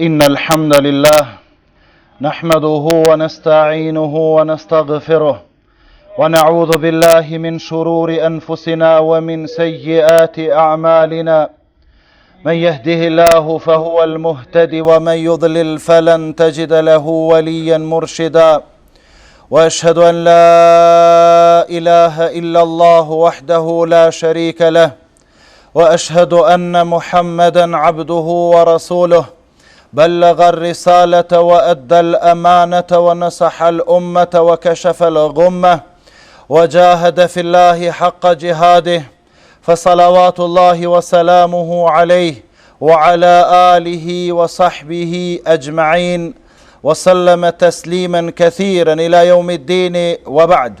إن الحمد لله نحمده ونستعينه ونستغفره ونعوذ بالله من شرور أنفسنا ومن سيئات أعمالنا من يهده الله فهو المهتد ومن يضلل فلن تجد له وليا مرشدا واشهد ان لا اله الا الله وحده لا شريك له واشهد ان محمدا عبده ورسوله بلغ الرساله وادى الامانه ونصح الامه وكشف الغمه وجاهد في الله حق جهاده فصلوات الله وسلامه عليه وعلى اله وصحبه اجمعين وسلم تسليما كثيرا الى يوم الدين وبعد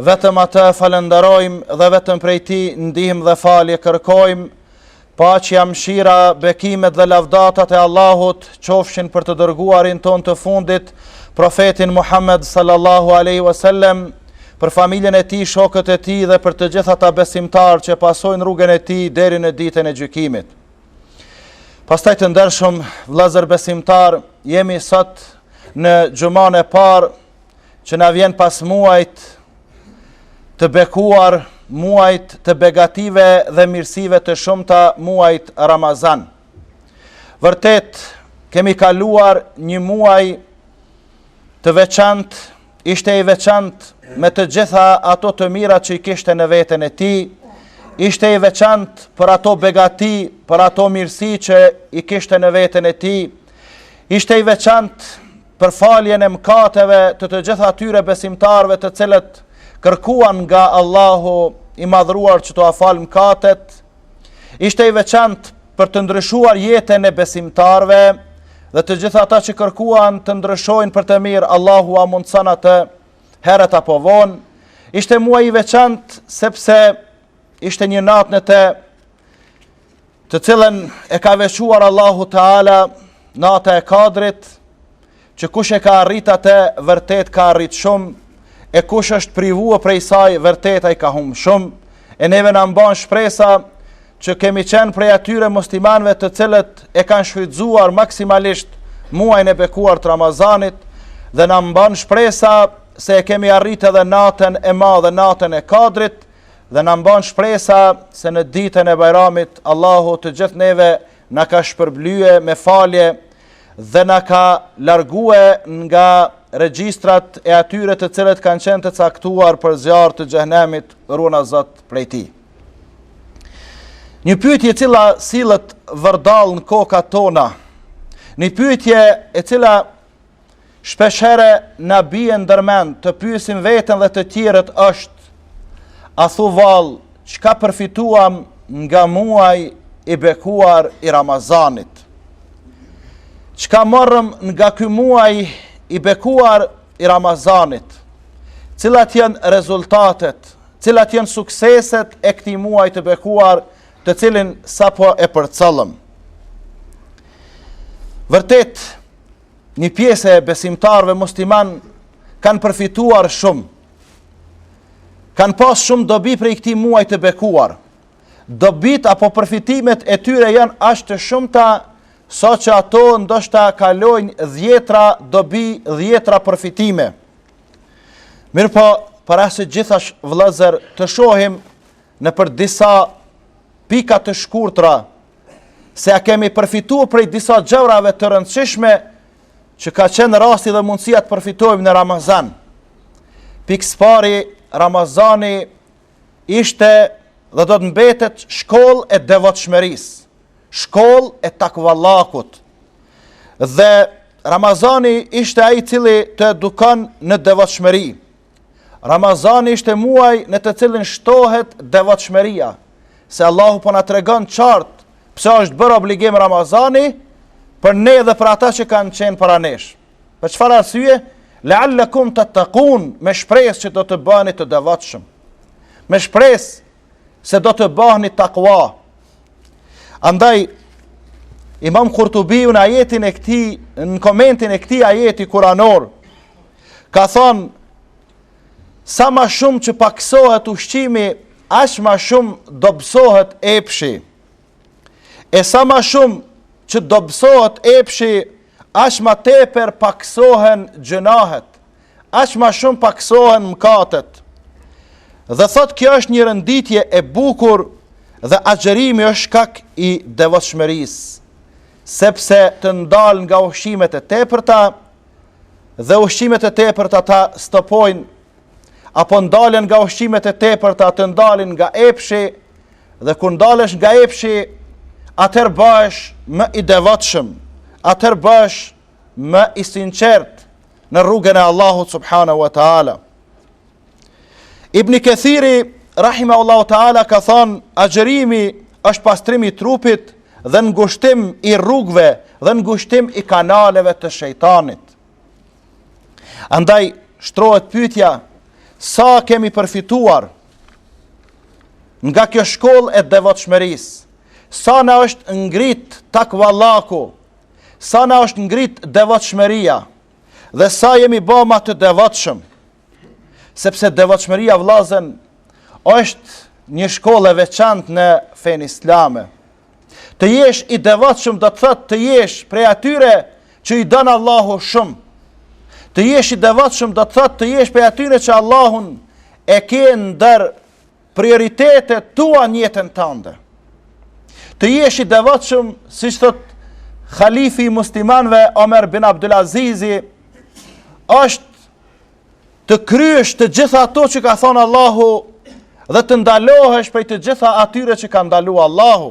Vetëm Atë falënderojmë dhe vetëm prej Tij ndihmë dhe falje kërkojmë, paqja, mëshira, bekimet dhe lavdatat e Allahut qofshin për të dërguarin tonë të fundit, profetin Muhammed sallallahu alaihi wasallam, për familjen e tij, shokët e tij dhe për të gjithë ata besimtarë që pasojnë rrugën e tij deri në ditën e gjykimit. Pastaj të ndershëm vëllezër besimtarë, jemi sot në xhumanë e parë që na vjen pas muajt të bekuar, muajt të begative dhe mirësive të shumta, muajt Ramazan. Vërtet, kemi kaluar një muaj të veçantë, ishte i veçantë me të gjitha ato të mira që i kishte në veten e tij, ishte i veçantë për ato begati, për ato mirësi që i kishte në veten e tij, ishte i veçantë për faljen e mëkateve të të gjithë atyre besimtarëve të cilët kërkuan nga Allahu i madhruar që t'ua falë mëkatet, ishte i veçantë për të ndryshuar jetën e besimtarëve dhe të gjithë ata që kërkuan të ndryshojnë për të mirë Allahu ua mundëson atë herët apo vonë, ishte muaj i veçantë sepse ishte një natë në të të cilën e ka veçuar Allahu Teala nata e kadrit, që kush e ka arrit atë, vërtet ka arrit shumë, e kush është privua prej saj, vërtet ai ka humb shumë, e neve na mban shpresa, që kemi qenë prej atyre muslimanëve të cilët e kanë shfrytëzuar maksimalisht muajn e bekuar të Ramazanit, dhe na mban shpresa se e kemi arrit edhe natën e madhe natën e kadrit, Dhe na mban shpresa se në ditën e Bajramit Allahu të gjithë neve na ka shpërblye me falje dhe na ka largue nga regjistrat e atyre të cilët kanë qenë të caktuar për zjarr të xhehenemit, ruana Zot prej tij. Një pyetje e cila sillet vërdall në kokat tona. Një pyetje e cila Shpesh herë na bie ndërmend të pyesim veten dhe të tjerët është a thu vallë çka përfituam nga muaj i bekuar i Ramazanit? Çka morëm nga ky muaj i bekuar i Ramazanit? Cilat janë rezultatet? Cilat janë sukseset e këtij muaj të bekuar, të cilin sapo e përcollëm? Vërtet, një pjesë e besimtarëve muslimanë kanë përfituar shumë. Kanë pas shumë dobi prej këtij muaj të bekuar. Dobitë apo përfitimet e tyre janë aq të shumta sa që ato ndoshta kalojnë dhjetra dobi, dhjetra përfitime. Mirëpo, para se gjithash vëllazër të shohim nëpër disa pika të shkurtra se a kemi përfitu prej disa gjërave të rëndësishme që ka qenë rasti dhe mundësia të përfitojmë në Ramazan. Pikësëpari, Ramazani ishte dhe do të mbetet shkollë e devotshmërisë, shkollë e takvallakut. Dhe Ramazani ishte ai i cili të edukon në devotshmëri, Ramazani ishte muaj në të cilin shtohet devotshmëria, se Allahu po na tregon qartë pse është bërë obligim Ramazani për ne dhe për ata që kanë qenë para nesh. Për çfarë arsye? La'allakum tattaqun, me shpresë që do të bëheni të devotshëm. Me shpresë se do të bëhni takva. Andaj, imam Kurtubi në ajetin e këtij, në komentin e këtij ajeti kuranor, ka thonë, sa ma shumë që paksohet ushqimi, aq ma shumë dobësohet epshi. E sa ma shumë që dobësohet epshi, aq ma tepër paksohen gjynahet, aq ma shumë paksohen mkatet. Dhe thotë kjo është një renditje e bukur dhe agjërimi është shkak i devotshmërisë, sepse të ndal nga ushqimet e tepërta dhe ushqimet e tepërta ta stopojnë, apo ndalen nga ushqimet e tepërta të ndalin nga epshi, Dhe kur ndalesh nga epshi, atëherë bëhesh më i devotshëm, atëherë bëhesh më i sinqertë në rrugën e Allahut subhanahu wa taala. Ibni Kethiri rahimahullahu taala ka thonë, agjërimi është pastrim i trupit dhe ngushtim i rrugëve dhe ngushtim i kanaleve të shejtanit. Andaj, shtrohet pytja, sa kemi përfituar nga kjo shkollë e devotshmërisë, sa na është ngrit takvallaku, sa na është ngrit devotshmëria, dhe sa jemi bo ma të devotshëm, sepse devotshmëria vllazën është një shkollë e veçantë në fenë islame. Të jesh i devotshëm do të thotë të jesh prej atyre që i don Allahu shumë. Të jesh i devotshëm do të thotë të jesh prej atyre që Allahun e ke ndër prioritetet e tua në jetën tënde. Të jesh i devotshëm, siç thot Khalifi i muslimanëve Omer bin Abdulaziz, është të kryesh të gjitha ato që ka thonë Allahu dhe të ndalohesh prej të gjitha atyre që ka ndalu Allahu.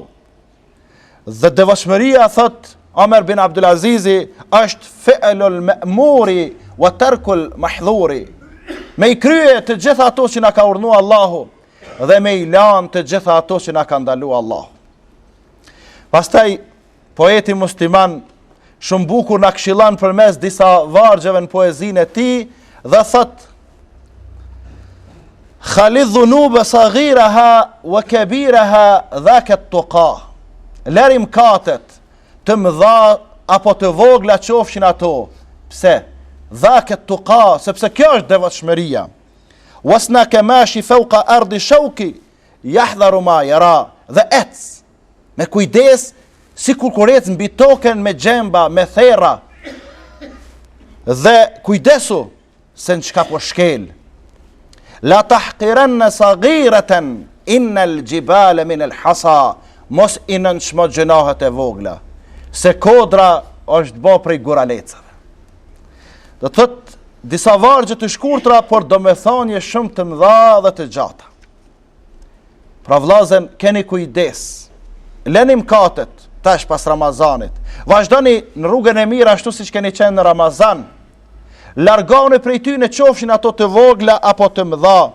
Dhe devotshmëria, thot Omer bin Abdulazizi, është fi'lul me'muri ve terkul mahdhuri. Me i kry të gjitha ato që na ka urdhnu Allahu dhe me i lanë të gjitha ato që na ka ndalu Allahu. Pastaj, Poeti musliman shumë bukur na këshillon përmes disa vargjeve në poezinë e tij dhe thot Khalidh dhunube saghiraha wa kebiraha dhaket tuka Leri mëkatet të mëdha apo të vogla qofshin ato Pse? Dhaket tuka sepse kjo është devotshmëria Wasna' kemashin fauka ardi shauki jahdheru ma jera dhe ec Me kujdes si kur kur ec mbi tokën me gjemba, me therra, dhe kujdesu se në çka po shkel. La tahkirenne sagireten, innel xhibale minel hasa, mos i nënçmo gjynahet e vogla, se kodra është bo prej guralecave. Do të thotë disa vargje të shkurtra, por domethanje shumë të mdha dhe të gjata. Pra vllazën, keni kujdes. Leni mëkatet, tash pas Ramazanit. Vazhdoni në rrugën e mirë ashtu siç keni qenë në Ramazan. Largonu prej tyne qofshin ato të vogla apo të mëdha,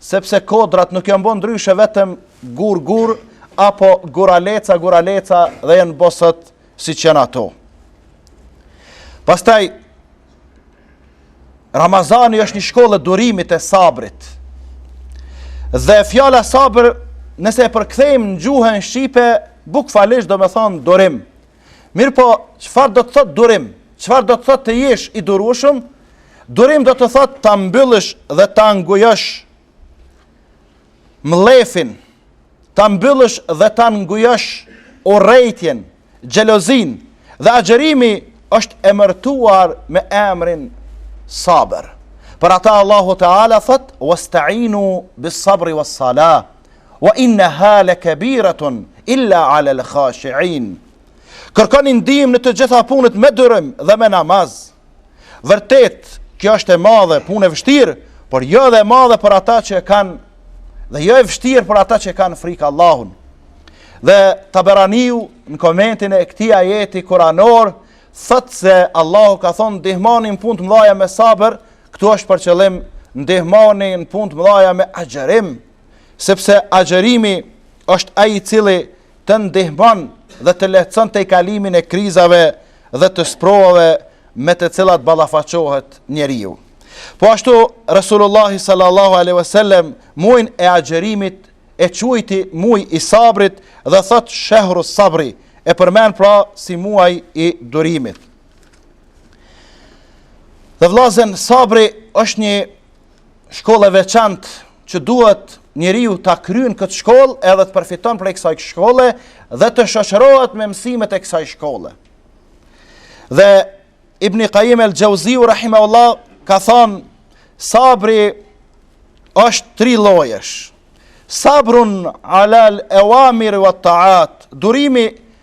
sepse kodrat nuk janë bo ndryshe vetëm gur gur apo guraleca guraleca dhe janë bo sot siç janë ato. Pastaj Ramazani është një shkollë e durimit e sabrit. Dhe fjala sabër, nëse e përkthejmë në gjuhën shqipe, bukfalisht domethonë durim. Mirëpo, çfarë do të thotë durim? Çfarë do të thotë të jesh i durueshëm? Durim do të thotë ta mbyllësh dhe ta ngujosh mllefin ta mbyllësh dhe ta ngujosh urrejtjen, xhelozinë dhe agjërimi është emërtuar me emrin sabër. Për ata Allahu Teala thot: "Wasta'inu bis-sabri was-sala, wa innaha lakabiratun illa 'alal-khashi'in." Kërkoni ndihmë në të gjitha punët me durim dhe me namaz. Vërtet, kjo është e madhe, punë e vështirë, por jo edhe e madhe për ata që e kanë dhe jo e vështirë për ata që e kanë frikë Allahun. Dhe Taberaniu në komentin e këtij ajeti kuranor thotë se Allahu ka thonë ndihmoni në punë të mdhaja me sabër, këtu është për qëllim ndihmoni në punë të mdhaja me agjërim, sepse agjërimi është ai i cili të ndihmon dhe të lehtëson ty kalimin e krizave dhe të sprovave me të cilat ballafaqohet njeriu. Po ashtu, Resulullah sallallahu alaihi wasallam mujin e agjërimit e quajti muaj i sabrit dhe thotë shehru sabri, e përmend pra si muaj i durimit. Dhe vllazen sabri është një shkollë e veçantë që duhet njeriu ta kryen këtë shkollë edhe të përfiton prej kësaj shkolle dhe të shoqërohet me mësimet e kësaj shkolle. Dhe Ibn Qayyim al-Jauziu rahimahullah ka thonë sabri është tri llojesh. Sabrun alal awamir wa ta'at. Durimi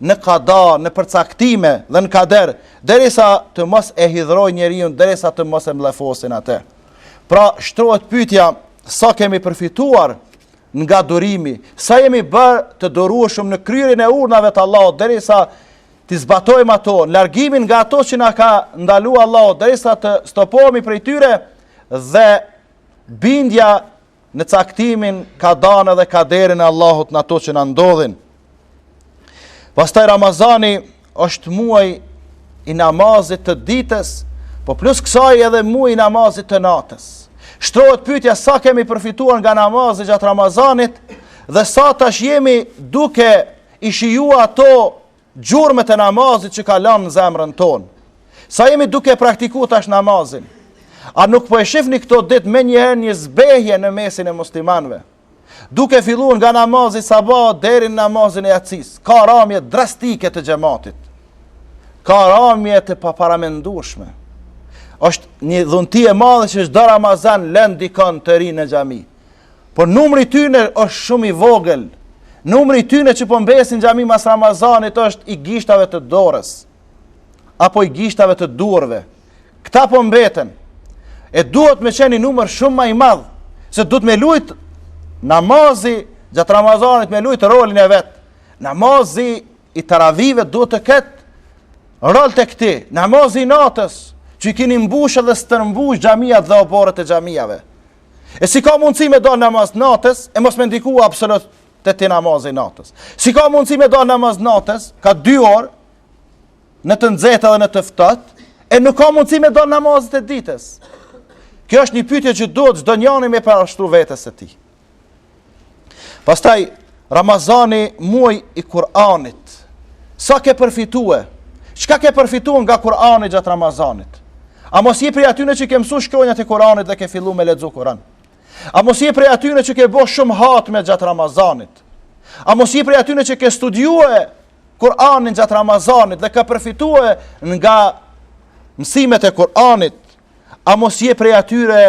në kada, në përcaktime dhe në kader, derisa të mos e hidhërojnë njeriun, derisa të mos e mllefosin atë. Pra, shtrohet pyetja, sa kemi përfituar nga durimi, sa jemi bërë të durueshëm në kryerjen e urdhrave të Allahut derisa t'i zbatojmë ato, largimin nga ato që na ka ndaluar Allahu derisa të stopohemi prej tyre dhe bindja Në caktimin kadanë edhe kaderin e Allahut në ato që na ndodhin. Pastaj Ramazani është muaj i namazit të ditës, po plus kësaj edhe muaj i namazit të natës. Shtrohet pyetja sa kemi përfituar nga namazi gjatë Ramazanit dhe sa tash jemi duke i shiju ato gjurmët e namazit që ka lanë në zemrën tonë. Sa jemi duke praktiku tash namazin? A nuk po e shifni këto ditë menjëherë një zbehje në mesin e muslimanëve? Duke fillu nga namazi sabah deri n'namazin e jacisë, ka ramje drastike të xhematit. Ka ramje të paparamendueshme. Është një dhunti e madhe që çdo Ramazan lën dikon të ri në xhami. Por numri i tyre është shumë i vogël. Numri i tyre që po mbesin n'xhami mas Ramazanit është i gishtave të dorës apo i gishtave të duarve. Këta po mbeten. E duhet me qenë ni numër shumë ma i madh se duhet me lujt namazi gjatë Ramazanit me lujt rolin e vet. Namazi i teravive duhet të ketë rol te këti, namazi i natës, që i kini mbushë dhe stërmbushë xhamiat dhe oborret e xhamiave. E si ka mundësi me dalë namaz natës, e mos me ndiku absolut te ti namazi i natës. Si ka mundësi me dalë namaz natës, ka dy orë, në të nxehtë dhe në të ftohtë, e nuk ka mundësi me dalë namazit e ditës. Kjo është një pytje që duhet çdonjani me ia parashtru vetes së tij. Pastaj, Ramazani muaj i Kur'anit. Sa ke përfitue? Çka ke përfitue nga Kur'ani gjatë Ramazanit? A mos je prej atyne që ke mësu shkronjat e Kur'anit dhe ke fillu me lexu Kur'an? A mos je prej atyne që ke bo shumë hatme gjatë Ramazanit? A mos je prej atyne që ke studiue Kur'anin gjatë Ramazanit dhe ke përfitue nga mësimet e Kur'anit? A mos je prej atyre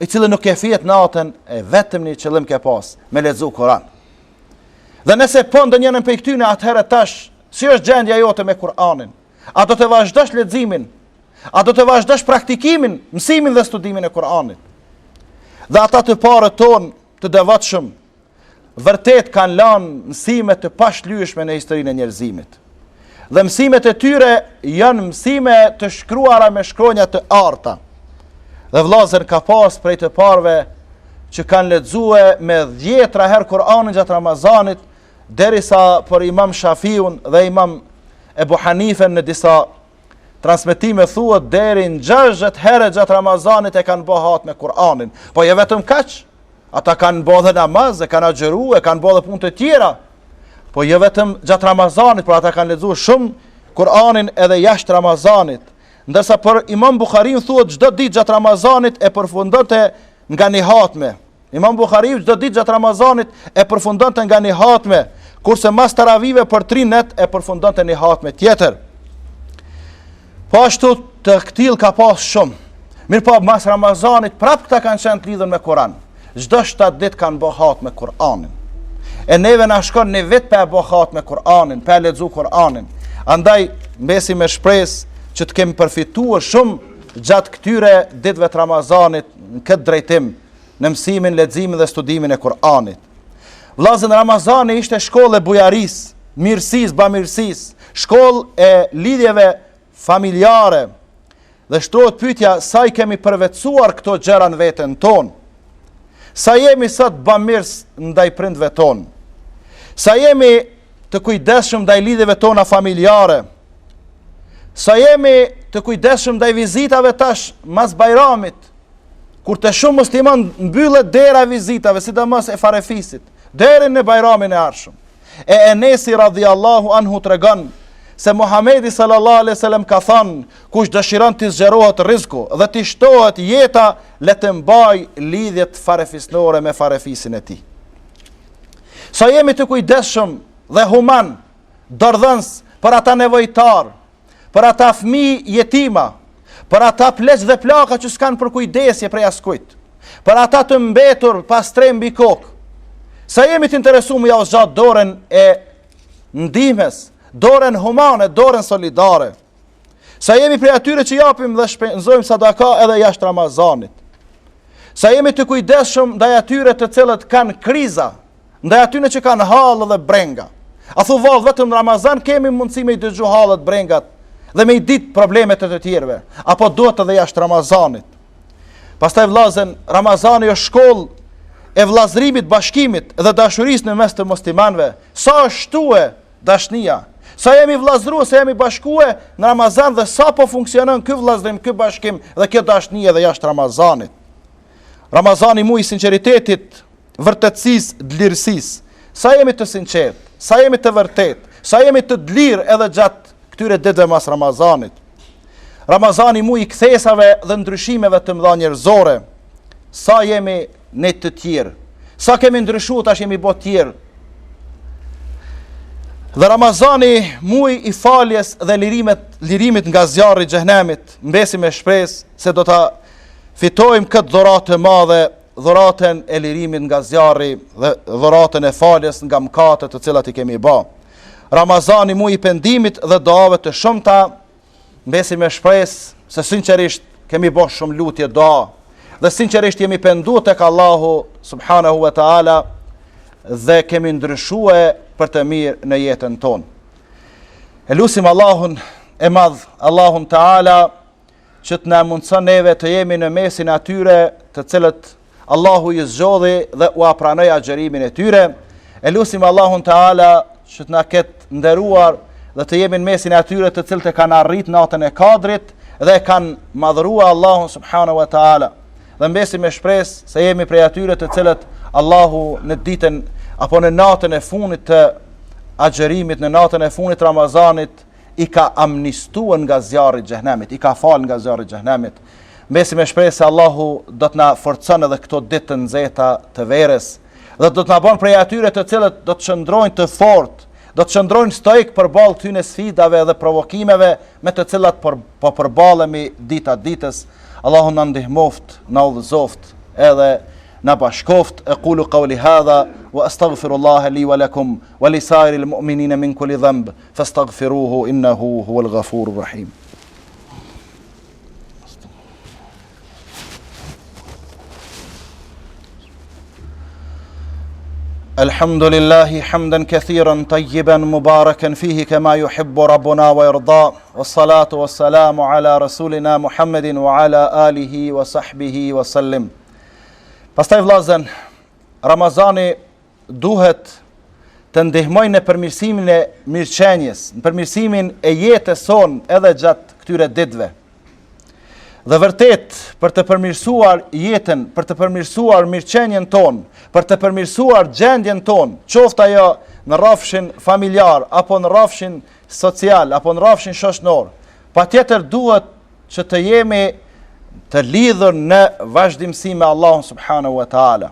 i cili nuk ke fjet natën, e vetëm një qëllim ke pas, me lexu Kur'an. Dhe nëse po ndonjënën prej këtyne atëherë tash, si është gjendja jote me Kur'anin? A do të vazhdosh leximin? A do të vazhdosh praktikimin, mësimin dhe studimin e Kur'anit? Dhe ata të parët tonë të devotshëm vërtet kanë lanë mësime të pashlyeshme në historinë e njerëzimit. Dhe mësimet e tyre janë mësime të shkruara me shkronja të arta. Dhe vëllazën ka pas prej të parëve që kanë lexue me dhjetra herë Kur'anin gjatë Ramazanit, derisa për Imam Shafiun dhe Imam Ebu Hanifen në disa transmetime thuhet deri në 60 herë gjatë Ramazanit e kanë bo hatme Kur'anin. Po jo vetëm kaq. Ata kanë bo dhe namaz, e kanë agjëru, e kanë bo dhe punë të tjera. Po jo vetëm gjatë Ramazanit, por ata kanë lexu shumë Kur'anin edhe jashtë Ramazanit. Ndërsa për Imam Buhariun thuhet çdo ditë gjatë Ramazanit e përfundonte nga një hatme. Imam Buhariu çdo ditë gjatë Ramazanit e përfundonte nga një hatme, kurse mas taravive për tri net e përfundonte një hatme tjetër. Po ashtu të këtillë ka pas shumë. Mirëpo mas Ramazanit prapë këta kanë qenë të lidhën me Kur'an. Çdo shtatë ditë kanë bo hatme Kur'anin. E neve na shkon një vit pa e bo hatme Kur'anin, pa e lexu Kur'anin. Andaj mbesim me shpresë që të kemi përfituar shumë gjatë këtyre ditëve të Ramazanit në këtë drejtim, në mësimin, leximin dhe studimin e Kur'anit. Vllazën Ramazani ishte shkollë e bujarisë, mirësisë, bamirësisë, shkollë e lidhjeve familjare. Dhe shtrohet pyetja sa i kemi përvetësuar këto gjëra në veten tonë. Sa jemi sot bamirës ndaj prindve tonë? Sa jemi të kujdesshëm ndaj lidhjeve tona familjare? Sa jemi të kujdesshëm ndaj vizitave tash mas Bajramit, kur te shumë muslimanë mbyllet dera e vizitave, sidomos e farefisit, deri në Bajramin e ardhshëm. E Enesi radhiallahu anhu tregon, se Muhamedi sallallahu alaihi wasallam ka thënë, kush dëshiron t'i zgjerohet rrizku dhe t'i shtohet jeta, le të mbajë lidhjet farefisnore me farefisin e tij. Sa jemi të kujdesshëm dhe humanë dorëdhënës për ata nevojtarë, për ata fmi jetima, për ata pleq dhe plaka që s'kanë përkujdesje prej askujt, për ata të mbetur pa strehë mbi kokë, sa jemi të interesu me jau zgjatë dorën e ndihmës, dorën humane, dorën solidare, Sa jemi prej atyre që japim dhe shpenzojmë sadaka edhe jashtë Ramazanit. Sa jemi të kujdesshëm ndaj atyre të cilët kanë kriza, ndaj atyre që kanë halle dhe brenga. A thu vallë vetëm në Ramazan kemi mundësi me i dëgju hallet, brengat dhe me i ditë problemet e të tjerëve, apo duhet edhe jashtë Ramazanit. Pastaj vllazën, Ramazani është shkollë e vllazrimit, bashkimit dhe dashurisë në mes të muslimanëve. Sa është shtue Dashnia. Sa jemi vllazrue, sa jemi bashkue në Ramazan dhe sa po funksionon ky vllazërim, ky bashkim dhe kjo dashni edhe jashtë Ramazanit. Ramazani muaj i sinqeritetit, vërtetësisë, dlirësisë. Sa jemi të sinqertë, sa jemi të vërtetë, sa jemi të dlirë edhe gjatë këtyre ditëve mas Ramazanit. Ramazani muj i kthesave dhe ndryshimeve të mëdha njerëzore. Sa jemi ne të tjerë. Sa kemi ndryshu tash jemi bo tjerë. Dhe Ramazani muj i faljes dhe lirimit, lirimit nga zjarri i xhehenemit. Mbesim me shpresë se do ta fitojmë këtë dhuratë të madhe dhuratën e lirimit nga zjarri dhe dhuratën e faljes nga mëkatet të cilat i kemi bërë. Ramazani muaj i pendimit dhe duave të shumta, mbesim me shpresë se sinqerisht kemi bërë shumë lutje dua dhe sinqerisht jemi penduar tek Allahu subhanahu wa taala dhe kemi ndryshuar për të mirë në jetën tonë. E lusim Allahun e madh, Allahun taala që të na mundësojë neve të jemi në mesin e atyre të cilët Allahu i zgjodhi dhe ua pranoi agjerimin e tyre, e lusim Allahun taala që të na ketë nderuar dhe të jemi në mesin e atyre të cilët e kanë arritë natën e kadrit dhe e kanë madhëruar Allahun subhanahu wa ta'ala dhe mbesim me shpresë se jemi prej atyre të cilët Allahu në ditën apo në natën e funit të agjerimit, në natën e funit të Ramazanit i ka amnistuar nga zjarri i xhehenemit, i ka falur nga zjarri i xhehenemit. Mbesim me shpresë se Allahu do të na forcon edhe këto ditë të nxehta të verës dhe do të na bon prej atyre të cilët do të qëndrojnë të fortë, do të qëndrojnë stoik përballë këtyre sfidave dhe provokimeve me të cilat po përballemi dita ditës. Allahu na ndihmoft, na udhëzoft edhe na bashkoft e kulu qauli hadha wa astaghfirullaha li wa lakum wa li sairil mu'minina min kulli dhanb. فاستغفروه إنه هو الغفور الرحيم الحمد لله حمدا كثيرا طيبا مباركا فيه كما يحب ربنا ويرضى والصلاه والسلام على رسولنا محمد وعلى اله وصحبه وسلم Pastaj vlazen, Ramazani duhet të ndihmojnë në përmirësimin e mirëqenjes, në përmirësimin e jetës sonë edhe gjatë këtyre ditëve. Dhe vërtet, për të përmirësuar jetën, për të përmirësuar mirëqenjen tonë, për të përmirësuar gjendjen tonë, qoftë ajo në rrafshin familjar, apo në rrafshin social, apo në rrafshin shoqnor, patjetër duhet që të jemi të lidhur në vazhdimësi me Allahun subhanahu wa ta'ala.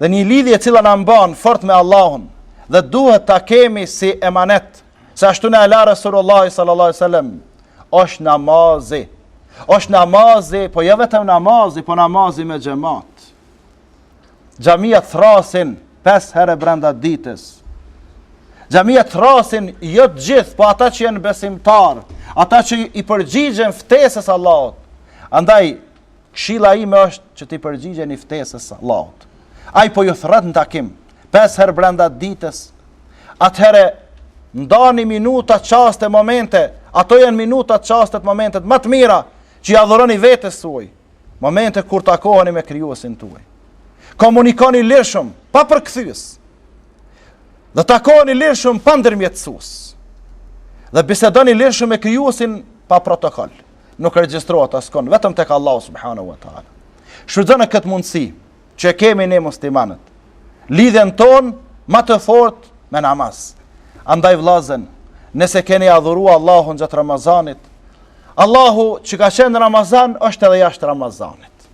Dhe një lidhje e cila na mban fort me Allahun dhe duhet ta kemi si emanet, se ashtu na e la Resulullah sallallahu alaihi wasallam, është namazi. Është namazi, po jo vetëm namazi, po namazi me xhemat. Xhamiat thrrasin pesë herë brenda ditës. Xhamiat thrrasin jo të gjithë, po ata që janë besimtarë, ata që i përgjigjen ftesës Allahut. Andaj Këshilla ime është që t'i përgjigjeni ftesës së Allahut. Ai po ju thrret në takim pesë herë brenda ditës. Atëherë ndani minuta, çaste, momente. Ato janë minutat, çastet, momentet më të mira që ia dhuroni vetes suaj. Momente kur takoheni me krijuesin tuaj. Komunikoni lirshëm, pa përkthyes. Dhe takoheni lirshëm pa ndërmjetësues. Dhe bisedoni lirshëm me krijuesin pa protokoll. nuk regjistrohet askund, vetëm tek Allahu subhanahu wa taala. Shfrytëzoni këtë mundësi që e kemi ne muslimanët. Lidhjen tonë më të fortë me namaz. Andaj vllazën, nëse keni adhuru Allahun gjatë Ramazanit, Allahu që ka qenë në Ramazan është edhe jashtë Ramazanit.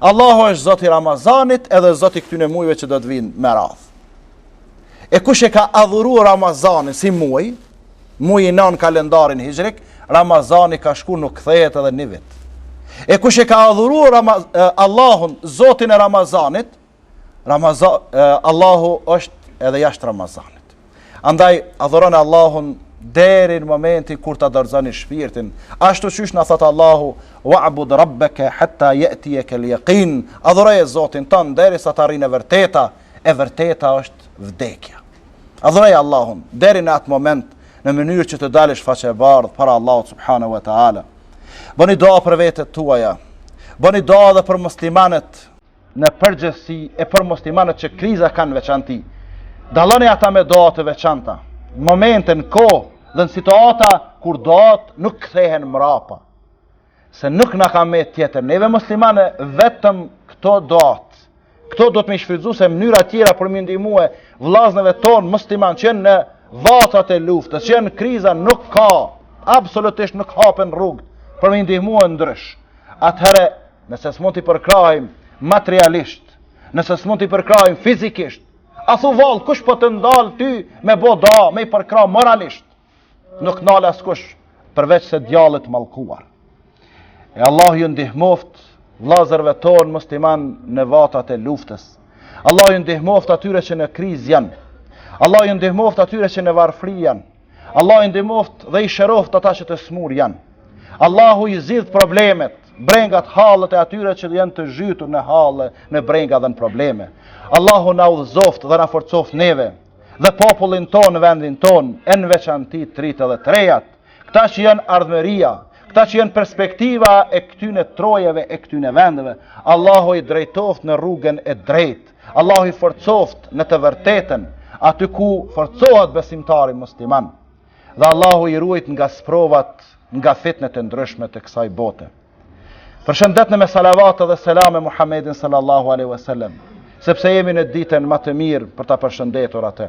Allahu është Zoti i Ramazanit edhe Zoti i këtyne muajve që do të vijnë me radhë. E kush e ka adhuru Ramazanin si muaj, muaj i nëntë n'kalendarin hixhrik, Ramazani ka shku nuk kthehet edhe një vit. E kush e ka adhuru Allahun, Zotin e Ramazanit, Ramazan, Allahu është edhe jashtë Ramazanit. Andaj, adhuroni Allahun deri në momentin kur ta dorëzoni shpirtin. Ashtu qysh na thotë Allahu, "Wa'bud rabbaka hatta ya'tiyaka al-yaqin." Adhuroje Zotin tënd derisa të arrijë e vërteta. E vërteta është vdekja. Adhuroje Allahun deri në atë moment në mënyrë që të dalësh faqebardhë para Allahut subhanahu wa taala. Bëni dua për vetet tuaja. Bëni dua edhe për muslimanët në përgjithësi e për muslimanët që kriza kanë veçanti. Dalloni ata me dua të veçanta, momente në kohë dhe në situata kur duat nuk kthehen mrapa. Se nuk na ka met tjetër, neve muslimanëve vetëm këto duat. Këto duhet me i shfrytëzu se mënyra tjera për me i ndihmue vllaznve tonë muslimanë që janë në vatrat e luftës, që janë në kriza nuk ka, absolutisht nuk hapen rrugë për me i ndihmue ndrysh. Atëherë, Nëse s'mund t'i përkrahim materialisht, nëse s'mund t'i përkrahim fizikisht, a thu vallë, kush po të ndalë ty me bo dua, me i përkrah moralisht, nuk nalë askush, përveç se djallit t'mallkuar. E Allahu ju ndihmoftë vllazërve tonë muslimanë në vatrat e luftës. Allah ju ndihmoftë atyre që në krizë janë. Allah ju ndihmoftë atyre që në varfëri janë. Allahu i ndihmoftë dhe i shëroftë ata që të smurë janë. Allahu i zgjidh problemet, brengat, hallet e atyre që janë të zhytur në halle, në brenga dhe në probleme. Allahu na udhëzoftë dhe na forcoftë neve dhe popullin tonë, vendin tonë, e në veçanti të rijtë dhe të rejat. Këta që janë ardhmëria, këta që janë perspektiva e këtyne trojeve e këtyne vendeve, Allahu i drejtoftë në rrugën e drejtë. Allahu i forcoftë në të vërtetën aty ku forcohet besimtari musliman dhe Allahu i ruajtë nga sprovat, nga fitnet e ndryshme të kësaj bote. Përshëndetni me salavate dhe selame Muhammedin sallallahu aleyhi wasallam, sepse jemi në ditën ma të mirë për ta përshëndetur atë.